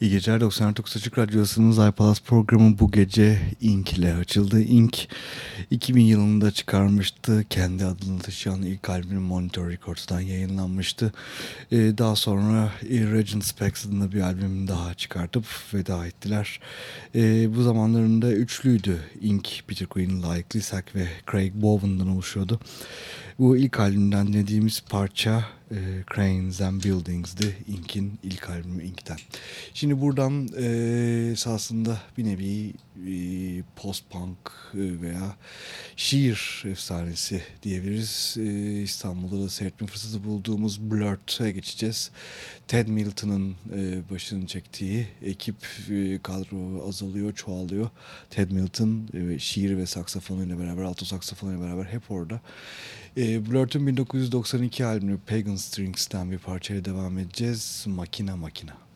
İyi geceler 99 Açık Radyosu'nun iPalaz programı bu gece Ink ile açıldı. Ink 2000 yılında çıkarmıştı. Kendi adını taşıyan ilk albüm Monitor Records'tan yayınlanmıştı. Ee, daha sonra Regent Specs adında bir albüm daha çıkartıp veda ettiler. Ee, bu zamanlarında üçlüydü. Ink, Peter Queen, Likely Sack ve Craig Bowen'dan oluşuyordu. Bu ilk albümden dinlediğimiz parça e, Cranes and Buildings'di. Ink'in ilk albümü Ink'ten. Şimdi buradan e, esasında bir nevi e, post-punk e, veya şiir efsanesi diyebiliriz. E, İstanbul'da da seyretme fırsatı bulduğumuz Blurt'e geçeceğiz. Ted Milton'ın e, başını çektiği ekip e, kadro azalıyor, çoğalıyor. Ted Milton e, şiir ve saksafonuyla beraber, alto saksafonuyla beraber hep orada. E, Blurt'un 1992 albümü Pagan Strings'ten bir parçaya devam edeceğiz. Makina Makina.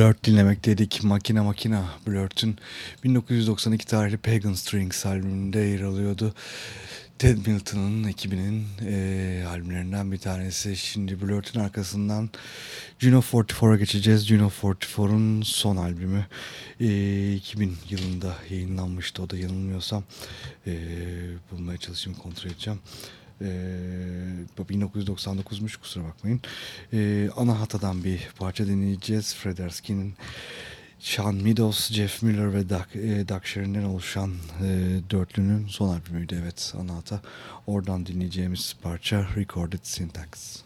Blurt dinlemekteydik. Makina Makina Blurt'ün 1992 tarihli Pagan Strings albümünde yer alıyordu. Ted Milton'ın ekibinin e, albümlerinden bir tanesi. Şimdi Blurt'ün arkasından Juno 44'a geçeceğiz. Juno 44'un son albümü e, 2000 yılında yayınlanmıştı. O da yanılmıyorsam e, bulmaya çalışayım kontrol edeceğim. Ee, 1999'muş kusura bakmayın. Ee, ana hatadan bir parça dinleyeceğiz. Frederski'nin Sean Meadows, Jeff Miller ve Doug, e, Doug Sherin'den oluşan e, dörtlünün son albümüydü. Evet ana hata. Oradan dinleyeceğimiz parça Recorded Syntax.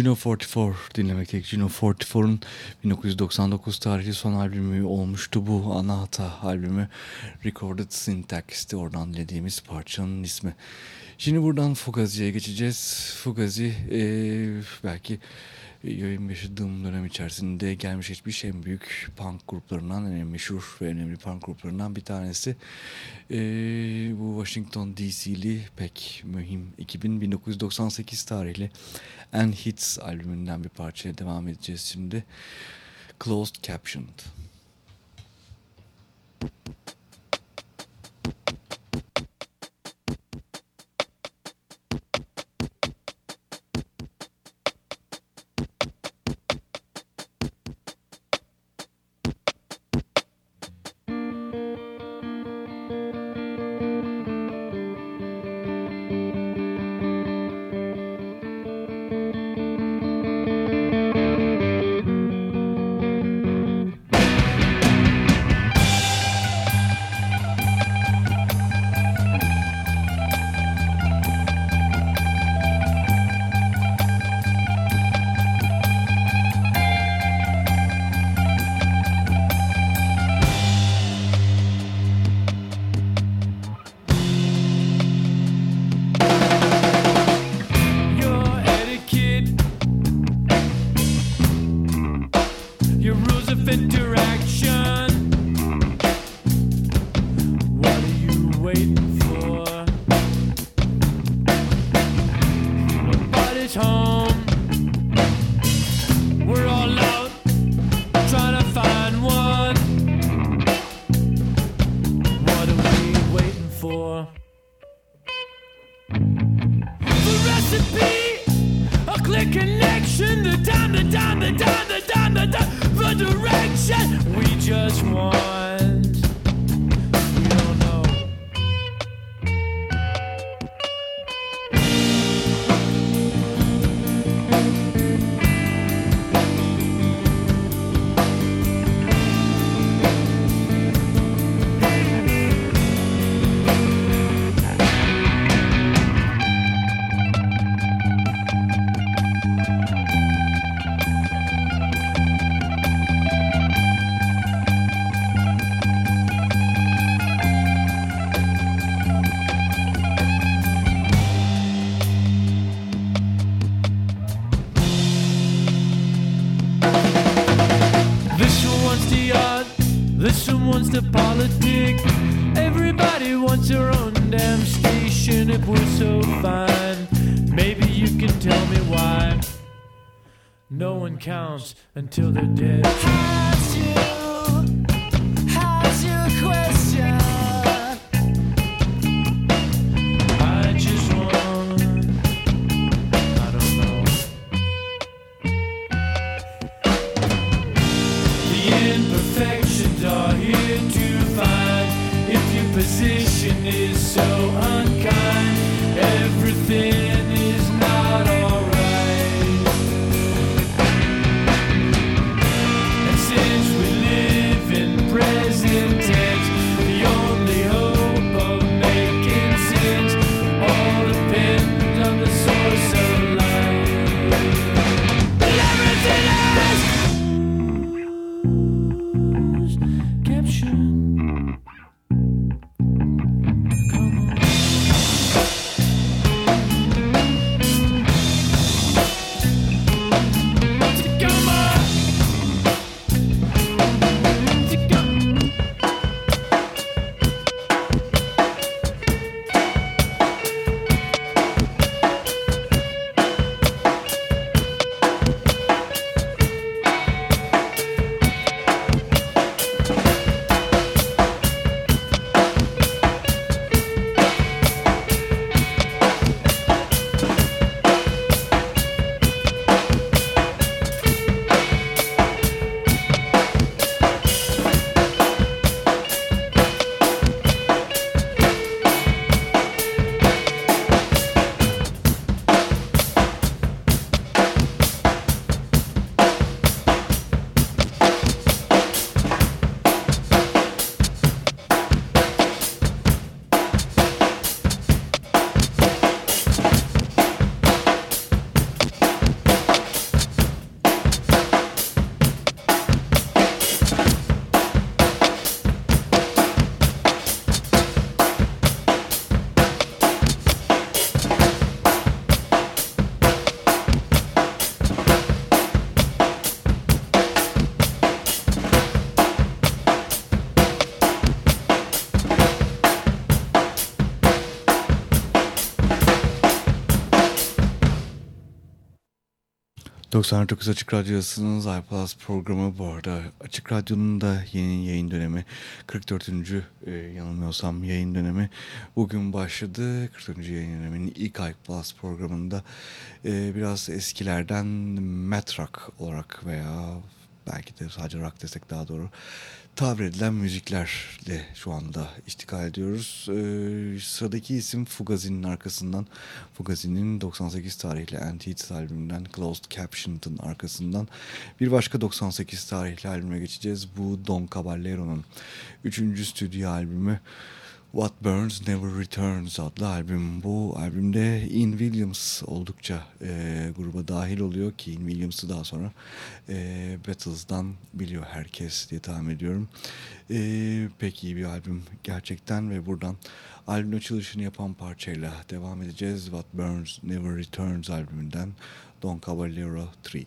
Juno 44 dinlemekteyiz. Juno 44'un 1999 tarihli son albümü olmuştu bu Anahata albümü. Recorded Syntax'ti oradan dinlediğimiz parçanın ismi. Şimdi buradan Fugazi'ye geçeceğiz. Fugazi ee, belki yayın yaşadığım dönem içerisinde gelmiş geçmiş en büyük punk gruplarından en meşhur ve önemli punk gruplarından bir tanesi. Ee, bu Washington DC'li pek mühim 2000 1998 tarihli And Hits albümünden bir parçaya devam edeceğiz şimdi. Closed Captioned. until 99 Açık Radyosu'nun iPlus programı bu arada Açık Radyo'nun da yeni yayın dönemi 44. E, yanılmıyorsam yayın dönemi bugün başladı 44. yayın döneminin ilk iPlus programında e, biraz eskilerden Metrak olarak veya belki de sadece rock desek daha doğru tabir edilen müziklerle şu anda iştikal ediyoruz. Ee, sıradaki isim Fugazi'nin arkasından, Fugazi'nin 98 tarihli Antides albümünden Closed Captioned'ın arkasından bir başka 98 tarihli albüme geçeceğiz. Bu Don Caballero'nun 3. stüdyo albümü. What Burns Never Returns adlı albüm. Bu albümde Ian Williams oldukça e, gruba dahil oluyor ki Ian Williams'ı daha sonra e, Battles'dan biliyor herkes diye tahmin ediyorum. E, pek iyi bir albüm gerçekten ve buradan albüm açılışını yapan parçayla devam edeceğiz. What Burns Never Returns albümünden Don Caballero 3.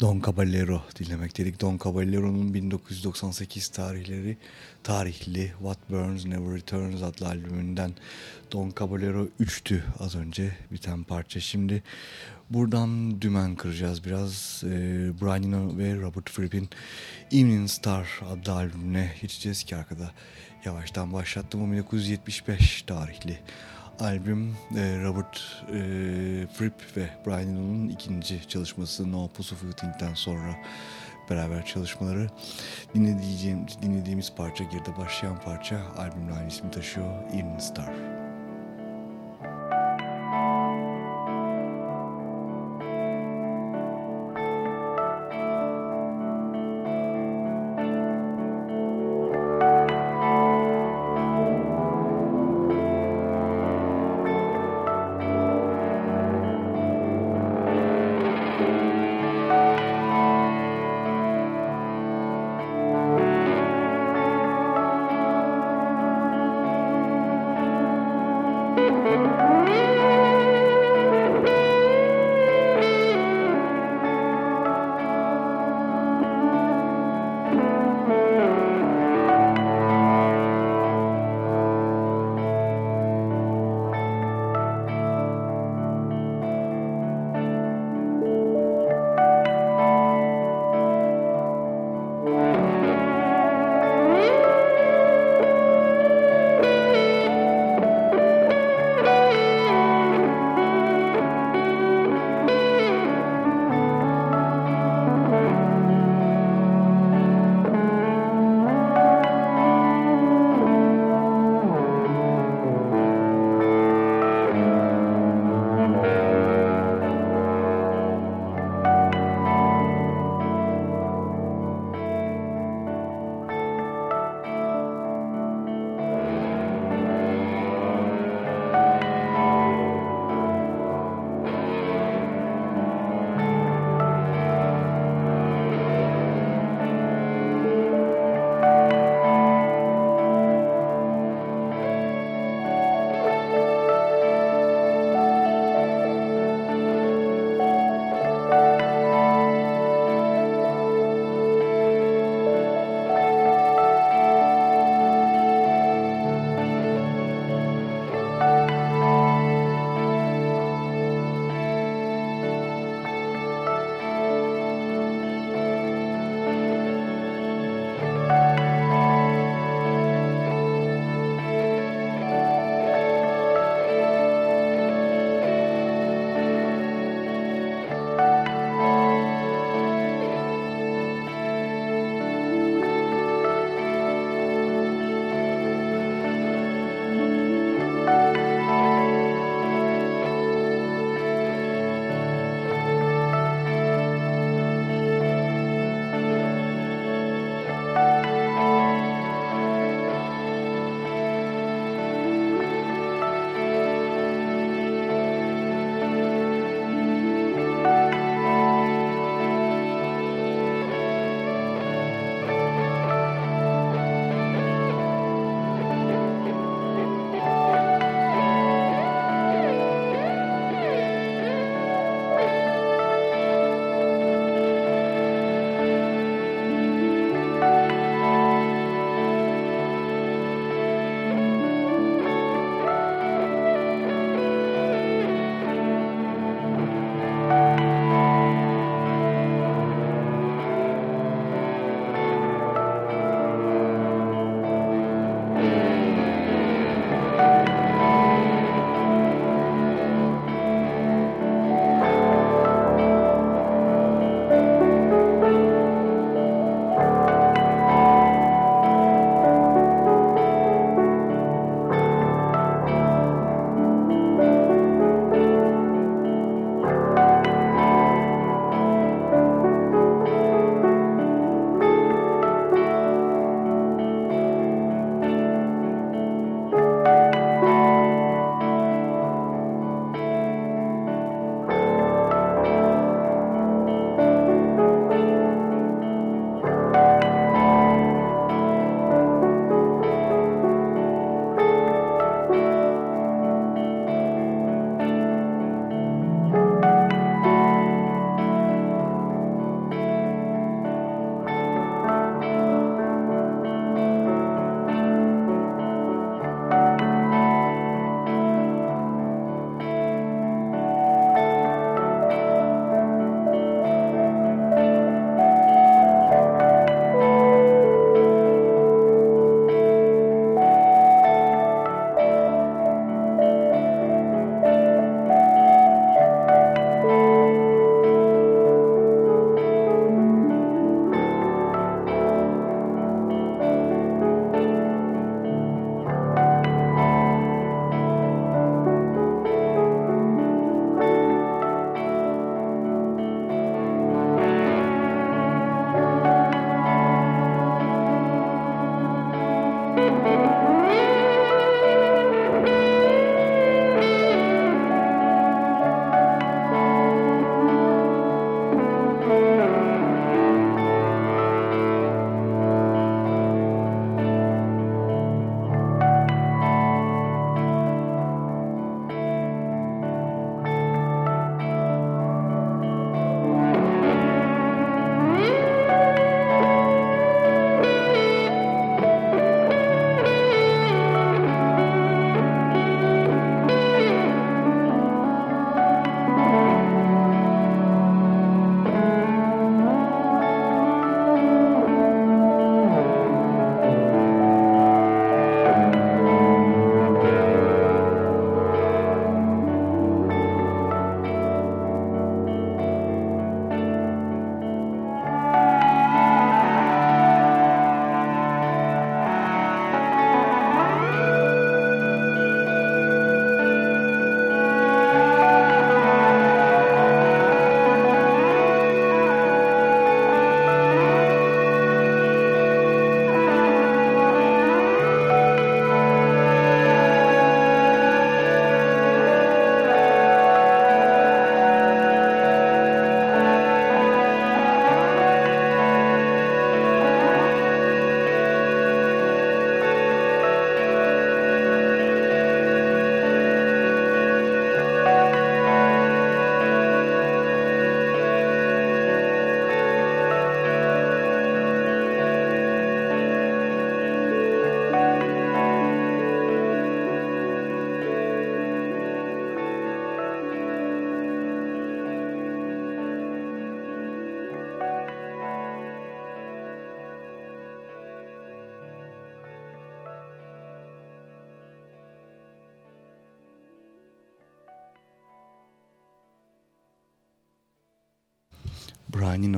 Don Caballero dinlemek dedik. Don Caballero'nun 1998 tarihleri tarihli What Burns Never Returns adlı albümünden Don Caballero 3'tü az önce biten parça. Şimdi buradan dümen kıracağız biraz. Ee, Brian Eno ve Robert Fripp'in Evening Star adlı albümüne geçeceğiz ki arkada yavaştan başlattım. O 1975 tarihli albüm e, Robert e, Fripp ve Brian Eno'nun ikinci çalışması No Pussyfooting'den sonra beraber çalışmaları dinlediğimiz, parça geride başlayan parça albümle aynı ismi taşıyor Evening Star.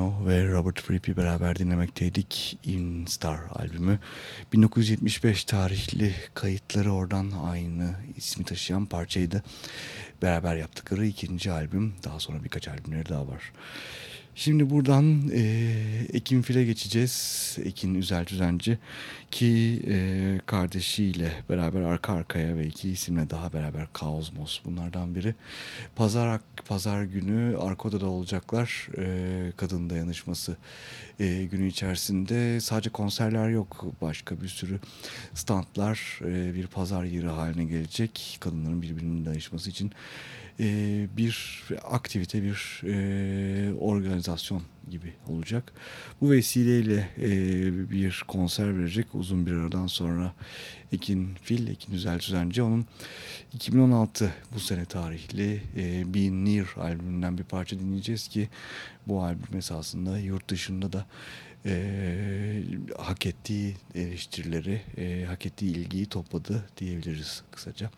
Eno ve Robert Fripp'i beraber dinlemekteydik. In Star albümü. 1975 tarihli kayıtları oradan aynı ismi taşıyan parçaydı. Beraber yaptıkları ikinci albüm. Daha sonra birkaç albümleri daha var. Şimdi buradan e, Ekin Fil'e geçeceğiz. Ekin Üzel Düzenci ki e, kardeşiyle beraber arka arkaya ve iki isimle daha beraber Kaosmos bunlardan biri. Pazar pazar günü Arko'da da olacaklar. E, kadın dayanışması e, günü içerisinde sadece konserler yok. Başka bir sürü standlar e, bir pazar yeri haline gelecek. Kadınların birbirinin dayanışması için e, bir aktivite, bir e, organizasyon gibi olacak. Bu vesileyle e, bir konser verecek uzun bir aradan sonra Ekin Fil, Ekin Üzel Düzenci. Onun 2016 bu sene tarihli e, Be Near albümünden bir parça dinleyeceğiz ki bu albüm esasında yurt dışında da e, hak ettiği eleştirileri, e, hak ettiği ilgiyi topladı diyebiliriz kısaca.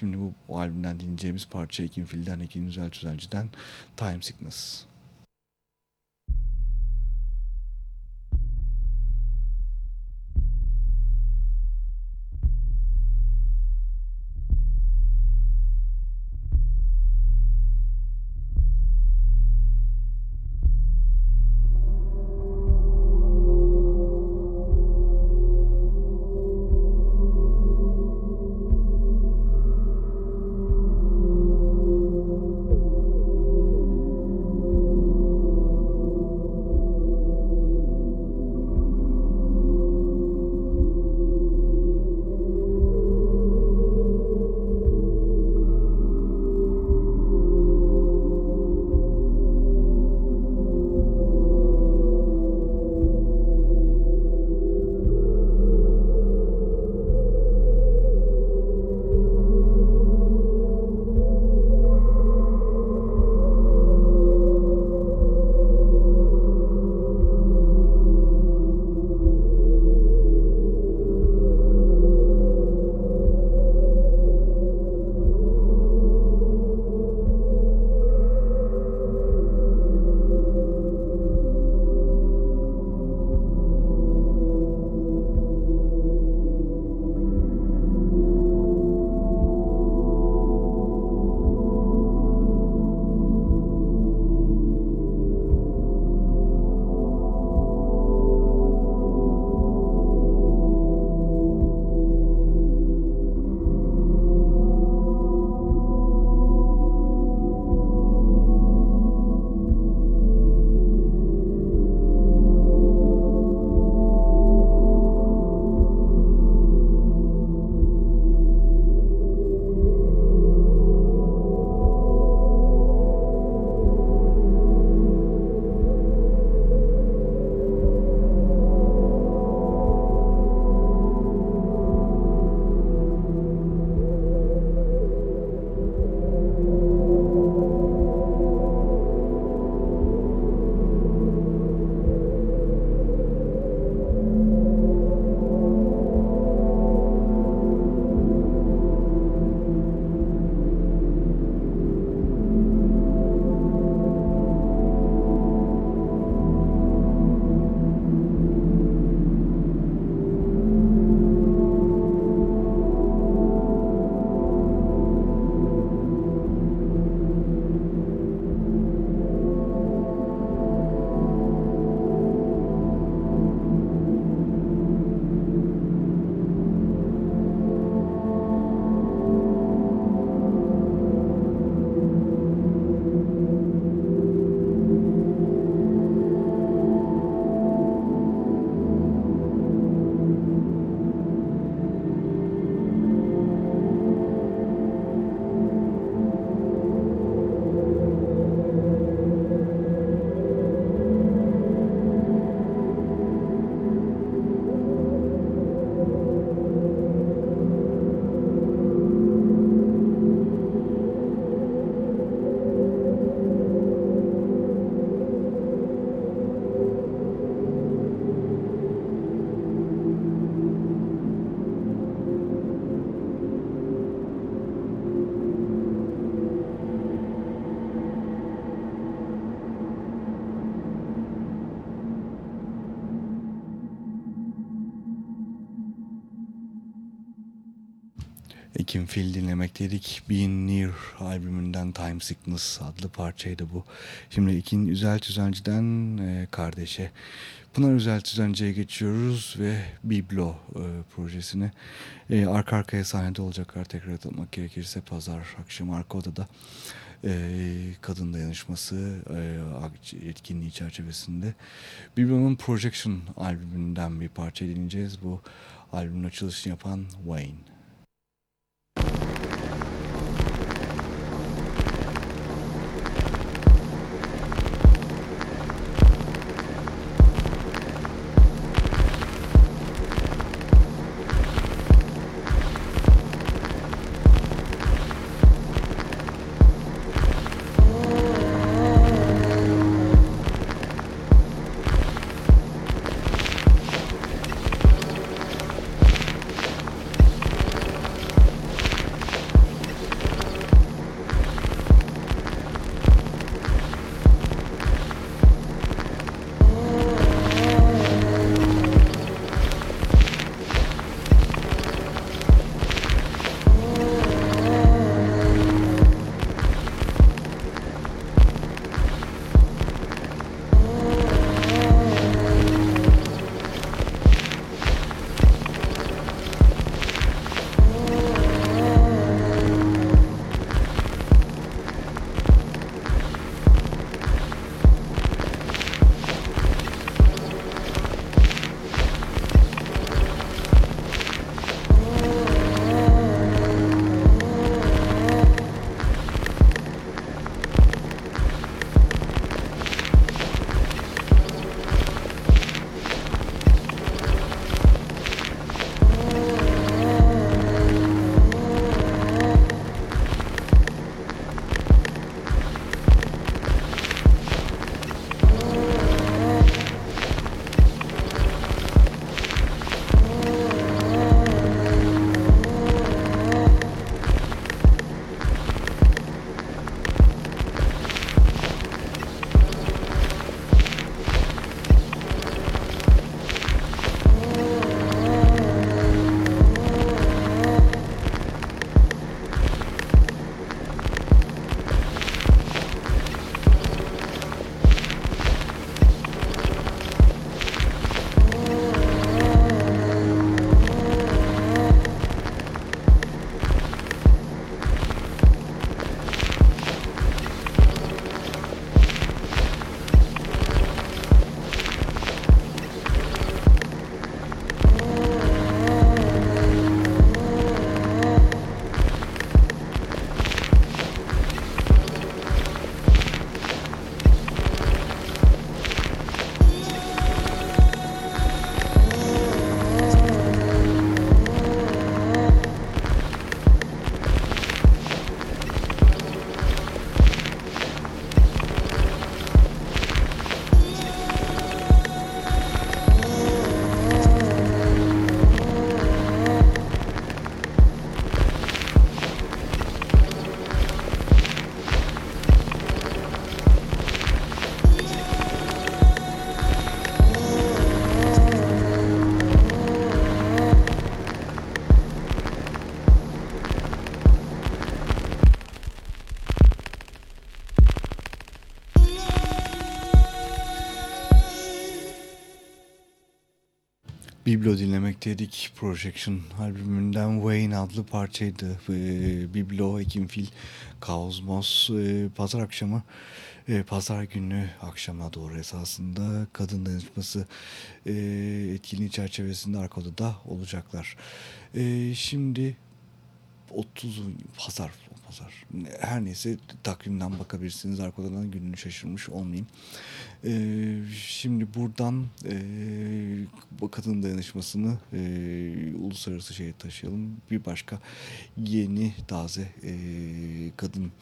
Şimdi bu, bu albümden dinleyeceğimiz parça Ekin Fil'den, Ekin Güzel Tüzelci'den Time Sickness. Fil dinlemekteydik. Being Near albümünden Time Sickness adlı parçaydı bu. Şimdi Ekin Üzel Tüzenci'den e, kardeşe Pınar Üzel Tüzenci'ye geçiyoruz ve Biblo e, projesini e, arka arkaya sahnede olacaklar tekrar atmak gerekirse pazar akşam arka odada e, kadın dayanışması e, etkinliği çerçevesinde Biblo'nun Projection albümünden bir parça dinleyeceğiz. Bu albümün açılışını yapan Wayne. Biblo dinlemekteydik. Projection albümünden Wayne adlı parçaydı. Ee, Biblo, Ekimfil, Kaosmos e, pazar akşamı e, pazar günü akşama doğru esasında kadın danışması e, etkinliği çerçevesinde arka odada olacaklar. E, şimdi 30 pazar pazar her neyse takvimden bakabilirsiniz arkadan gününü şaşırmış olmayayım. Ee, şimdi buradan e, kadın dayanışmasını e, uluslararası şeye taşıyalım. Bir başka yeni taze e, kadın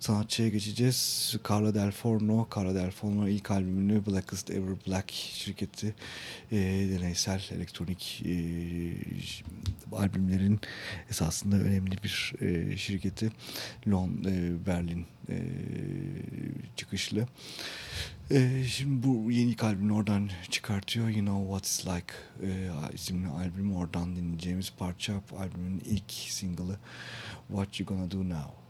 sanatçıya geçeceğiz. Carla Del Forno. Carla Del Forno ilk albümünü Blackest Ever Black şirketi e, deneysel elektronik e, albümlerin esasında önemli bir e, şirketi. Lon, e, Berlin e, çıkışlı. E, şimdi bu yeni albümünü oradan çıkartıyor. You Know What It's Like e, isimli albüm oradan dinleyeceğimiz parça albümün ilk single'ı What You Gonna Do Now.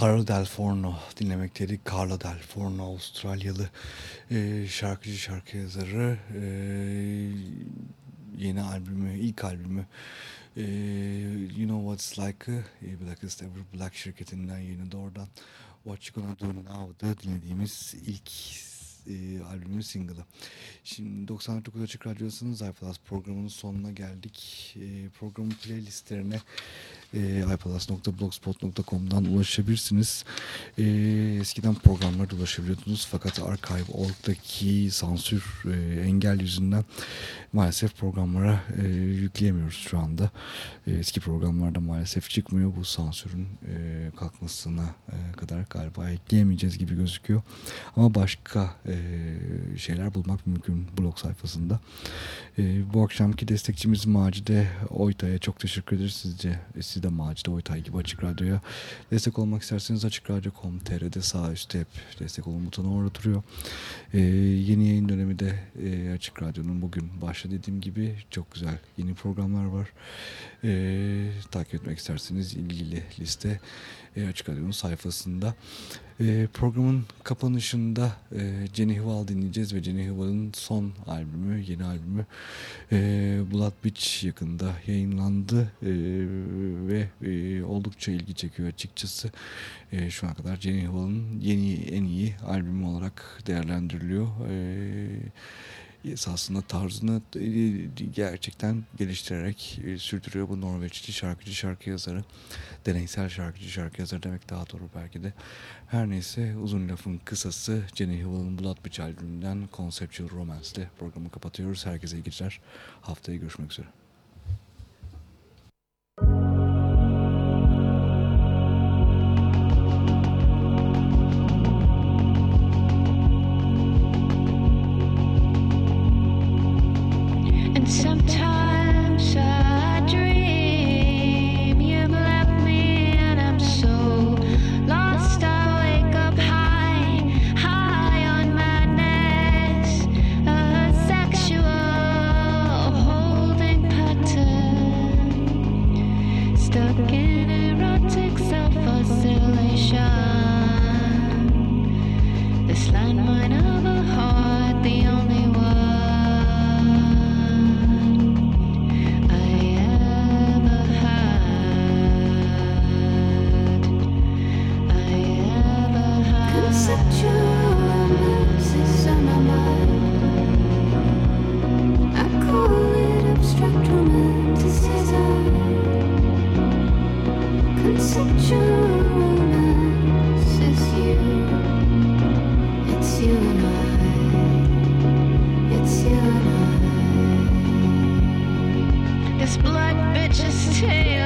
Carlo Del Forno dinlemekteydik. Carlo Del Forno Avustralyalı e, şarkıcı şarkı yazarı e, yeni albümü ilk albümü e, You Know What's Like'ı e, Blackest Ever Black şirketinden yeni doğrudan What You Gonna Do Now'da dinlediğimiz ilk e, albümün single'ı. Şimdi 99 Açık Radyosu'nun iPlus programının sonuna geldik. E, programın playlistlerine e, iPlus.blogspot.com'dan ulaşabilirsiniz. E, eskiden programlara ulaşabiliyordunuz fakat Archive.org'daki sansür e, engel yüzünden maalesef programlara e, yükleyemiyoruz şu anda. E, eski programlarda maalesef çıkmıyor. Bu sansürün e, kalkmasına e, kadar galiba ekleyemeyeceğiz gibi gözüküyor. Ama başka e, şeyler bulmak mümkün blog sayfasında. E, bu akşamki destekçimiz Macide Oytay'a çok teşekkür ederiz. Sizce siz de Macide Oytay gibi Açık Radyo'ya destek olmak isterseniz açıkradyo.com.tr'de sağ üstte hep destek olun butonu orada duruyor. E, yeni yayın dönemi de e, Açık Radyo'nun bugün başta dediğim gibi çok güzel yeni programlar var. E, takip etmek isterseniz ilgili liste e, Açık Radyo'nun sayfasında. E, programın kapanışında e, Jenny Hval dinleyeceğiz ve Jenny Hval'ın son albümü, yeni albümü e, Blood Beach yakında yayınlandı e, ve e, oldukça ilgi çekiyor açıkçası. E, şu ana kadar Jenny Hval'ın yeni en iyi albümü olarak değerlendiriliyor. E, esasında tarzını e, gerçekten geliştirerek e, sürdürüyor bu Norveçli şarkıcı şarkı yazarı. Deneysel şarkıcı şarkı yazarı demek daha doğru belki de. Her neyse uzun lafın kısası Jenny Hill'ın Blood Beach albümünden Conceptual Romance ile programı kapatıyoruz. Herkese iyi geceler. Haftaya görüşmek üzere This blood bitch's tale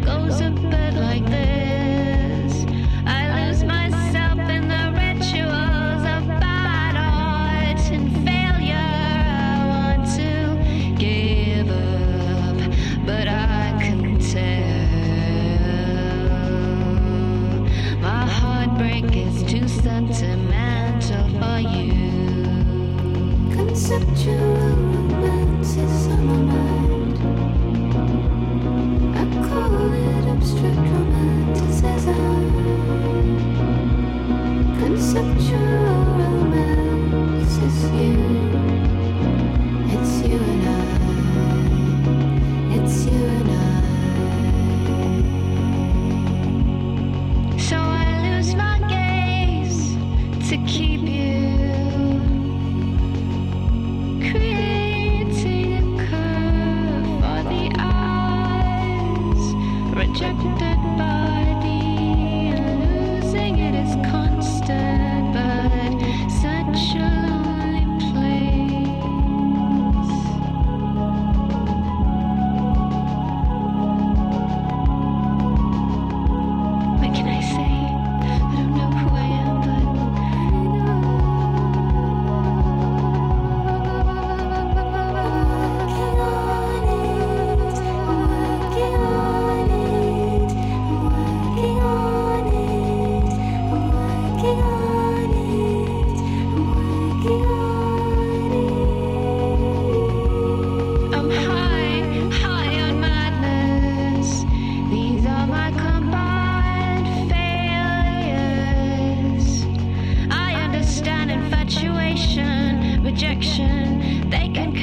goes a bit like this. I lose myself in the rituals of bad and failure. I want to give up, but I can tell my heartbreak is too sentimental for you. Conceptual understand infatuation, rejection. They can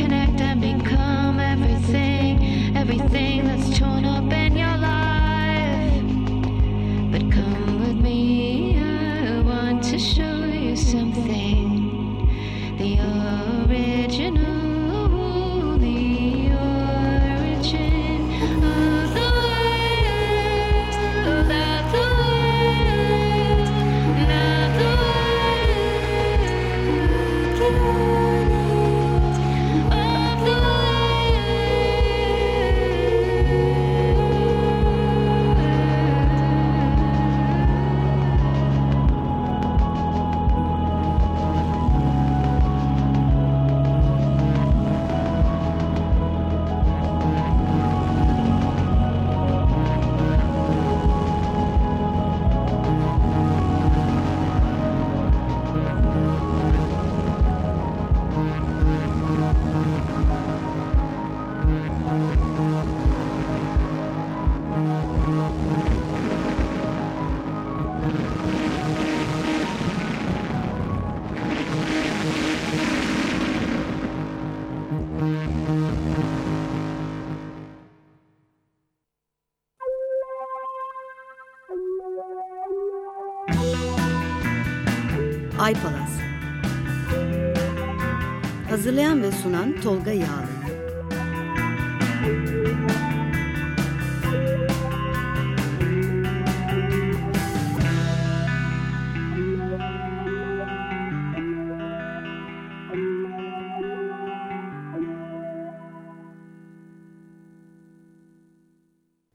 sunan Tolga Yağlı.